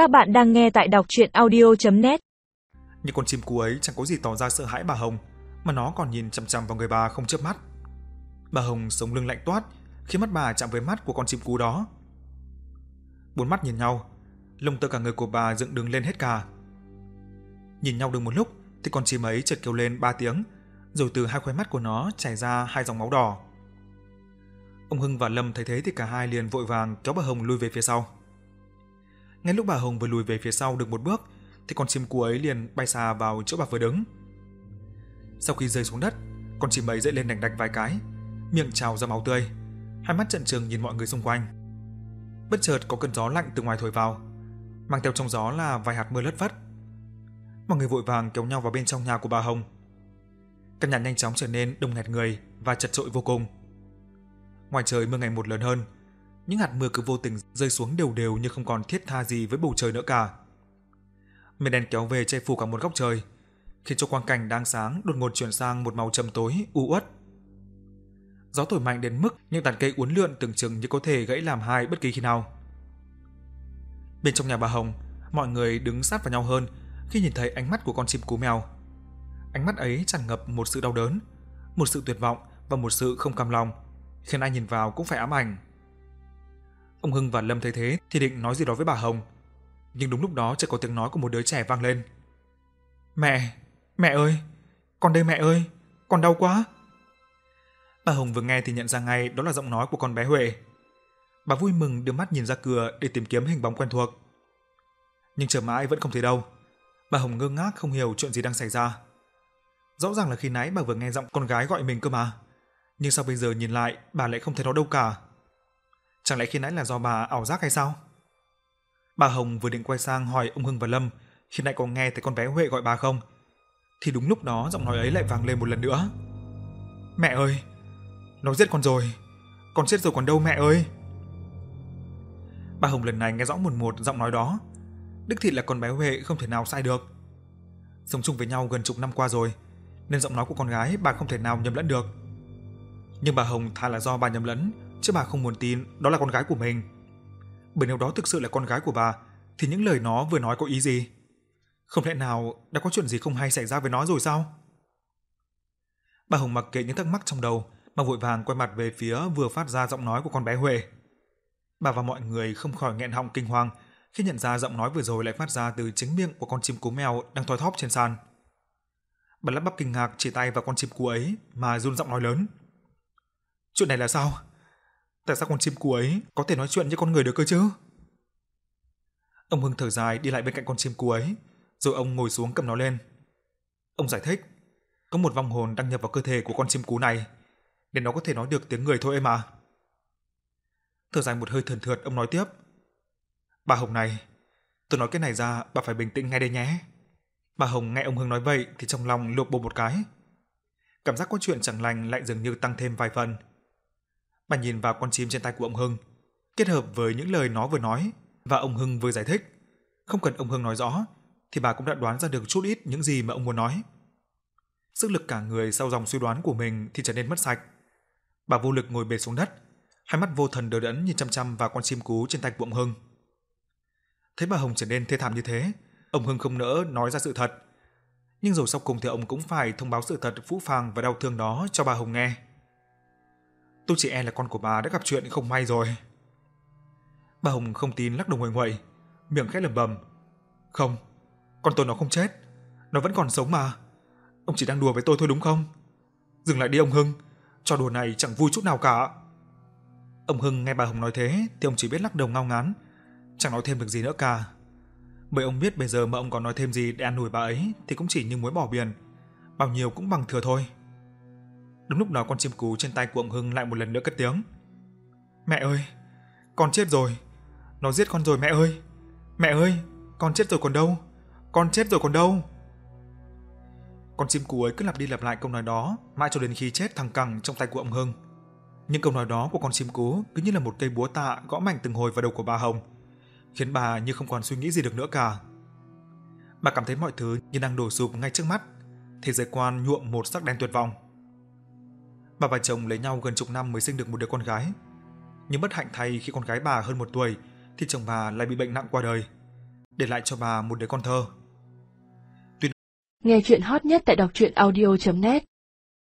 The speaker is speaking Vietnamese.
Các bạn đang nghe tại đọc chuyện audio.net Nhưng con chim cú ấy chẳng có gì tỏ ra sợ hãi bà Hồng, mà nó còn nhìn chằm chằm vào người bà không chớp mắt. Bà Hồng sống lưng lạnh toát khi mắt bà chạm với mắt của con chim cú đó. Bốn mắt nhìn nhau, lông tơ cả người của bà dựng đứng lên hết cả. Nhìn nhau được một lúc thì con chim ấy chợt kêu lên ba tiếng, rồi từ hai khóe mắt của nó chảy ra hai dòng máu đỏ. Ông Hưng và Lâm thấy thế thì cả hai liền vội vàng kéo bà Hồng lui về phía sau. Ngay lúc bà Hồng vừa lùi về phía sau được một bước thì con chim cú ấy liền bay xa vào chỗ bà vừa đứng. Sau khi rơi xuống đất, con chim ấy dậy lên đành đạch vài cái, miệng trào ra máu tươi, hai mắt trận trừng nhìn mọi người xung quanh. Bất chợt có cơn gió lạnh từ ngoài thổi vào, mang theo trong gió là vài hạt mưa lất vất. Mọi người vội vàng kéo nhau vào bên trong nhà của bà Hồng. Căn nhà nhanh chóng trở nên đông nghẹt người và chật trội vô cùng. Ngoài trời mưa ngày một lớn hơn, những hạt mưa cứ vô tình rơi xuống đều đều như không còn thiết tha gì với bầu trời nữa cả. Mây đen kéo về che phủ cả một góc trời, khiến cho quang cảnh đang sáng đột ngột chuyển sang một màu trầm tối u uất. Gió thổi mạnh đến mức những tàn cây uốn lượn tưởng chừng như có thể gãy làm hai bất kỳ khi nào. Bên trong nhà bà Hồng, mọi người đứng sát vào nhau hơn khi nhìn thấy ánh mắt của con chim cú mèo. Ánh mắt ấy tràn ngập một sự đau đớn, một sự tuyệt vọng và một sự không cam lòng, khiến ai nhìn vào cũng phải ám ảnh. Ông Hưng và Lâm thấy thế thì định nói gì đó với bà Hồng, nhưng đúng lúc đó chợt có tiếng nói của một đứa trẻ vang lên. "Mẹ, mẹ ơi, con đây mẹ ơi, con đau quá." Bà Hồng vừa nghe thì nhận ra ngay đó là giọng nói của con bé Huệ. Bà vui mừng đưa mắt nhìn ra cửa để tìm kiếm hình bóng quen thuộc. Nhưng chờ mãi vẫn không thấy đâu. Bà Hồng ngơ ngác không hiểu chuyện gì đang xảy ra. Rõ ràng là khi nãy bà vừa nghe giọng con gái gọi mình cơ mà. Nhưng sao bây giờ nhìn lại bà lại không thấy nó đâu cả? Chẳng lẽ khi nãy là do bà ảo giác hay sao? Bà Hồng vừa định quay sang hỏi ông Hưng và Lâm khi nãy có nghe thấy con bé Huệ gọi bà không? Thì đúng lúc đó giọng nói ấy lại vang lên một lần nữa. Mẹ ơi, nó giết con rồi, con chết rồi còn đâu mẹ ơi. Bà Hồng lần này nghe rõ một một giọng nói đó. Đích thị là con bé Huệ không thể nào sai được. Sống chung với nhau gần chục năm qua rồi, nên giọng nói của con gái bà không thể nào nhầm lẫn được. Nhưng bà Hồng thà là do bà nhầm lẫn, chứ bà không muốn tin đó là con gái của mình. Bởi nếu đó thực sự là con gái của bà, thì những lời nó vừa nói có ý gì? Không lẽ nào đã có chuyện gì không hay xảy ra với nó rồi sao? Bà Hồng mặc kệ những thắc mắc trong đầu, mà vội vàng quay mặt về phía vừa phát ra giọng nói của con bé Huệ. Bà và mọi người không khỏi nghẹn họng kinh hoàng khi nhận ra giọng nói vừa rồi lại phát ra từ chính miệng của con chim cú mèo đang thoi thóp trên sàn. Bà lắp bắp kinh ngạc chỉ tay vào con chim cú ấy mà run giọng nói lớn. Chuyện này là sao? Tại sao con chim cú ấy có thể nói chuyện như con người được cơ chứ? Ông Hưng thở dài đi lại bên cạnh con chim cú ấy, rồi ông ngồi xuống cầm nó lên. Ông giải thích, có một vong hồn đăng nhập vào cơ thể của con chim cú này, nên nó có thể nói được tiếng người thôi em à. Thở dài một hơi thườn thượt, ông nói tiếp. Bà Hồng này, tôi nói cái này ra, bà phải bình tĩnh ngay đây nhé. Bà Hồng nghe ông Hưng nói vậy thì trong lòng lột bộ một cái. Cảm giác có chuyện chẳng lành lại dường như tăng thêm vài phần. Bà nhìn vào con chim trên tay của ông Hưng, kết hợp với những lời nó vừa nói và ông Hưng vừa giải thích. Không cần ông Hưng nói rõ, thì bà cũng đã đoán ra được chút ít những gì mà ông muốn nói. Sức lực cả người sau dòng suy đoán của mình thì trở nên mất sạch. Bà vô lực ngồi bệt xuống đất, hai mắt vô thần đờ đẫn nhìn chăm chăm vào con chim cú trên tay của ông Hưng. Thấy bà Hồng trở nên thê thảm như thế, ông Hưng không nỡ nói ra sự thật. Nhưng rồi sau cùng thì ông cũng phải thông báo sự thật phũ phàng và đau thương đó cho bà Hồng nghe. Tôi chỉ e là con của bà đã gặp chuyện không may rồi. Bà Hồng không tin lắc đầu nguội nguậy, miệng khẽ lẩm bẩm. Không, con tôi nó không chết, nó vẫn còn sống mà. Ông chỉ đang đùa với tôi thôi đúng không? Dừng lại đi ông Hưng, trò đùa này chẳng vui chút nào cả. Ông Hưng nghe bà Hồng nói thế thì ông chỉ biết lắc đầu ngao ngán, chẳng nói thêm được gì nữa cả. Bởi ông biết bây giờ mà ông còn nói thêm gì để an ủi bà ấy thì cũng chỉ như muối bỏ biển, bao nhiêu cũng bằng thừa thôi. Đúng lúc đó con chim cú trên tay của ông Hưng lại một lần nữa cất tiếng. Mẹ ơi, con chết rồi. Nó giết con rồi mẹ ơi. Mẹ ơi, con chết rồi còn đâu? Con chết rồi còn đâu? Con chim cú ấy cứ lặp đi lặp lại câu nói đó mãi cho đến khi chết thằng cẳng trong tay của ông Hưng. Những câu nói đó của con chim cú cứ như là một cây búa tạ gõ mạnh từng hồi vào đầu của bà Hồng, khiến bà như không còn suy nghĩ gì được nữa cả. Bà cảm thấy mọi thứ như đang đổ sụp ngay trước mắt, thế giới quan nhuộm một sắc đen tuyệt vọng. Bà và chồng lấy nhau gần chục năm mới sinh được một đứa con gái. Nhưng bất hạnh thay khi con gái bà hơn một tuổi, thì chồng bà lại bị bệnh nặng qua đời. để lại cho bà một đứa con thơ. Nghe chuyện hot nhất tại đọc truyện audio.net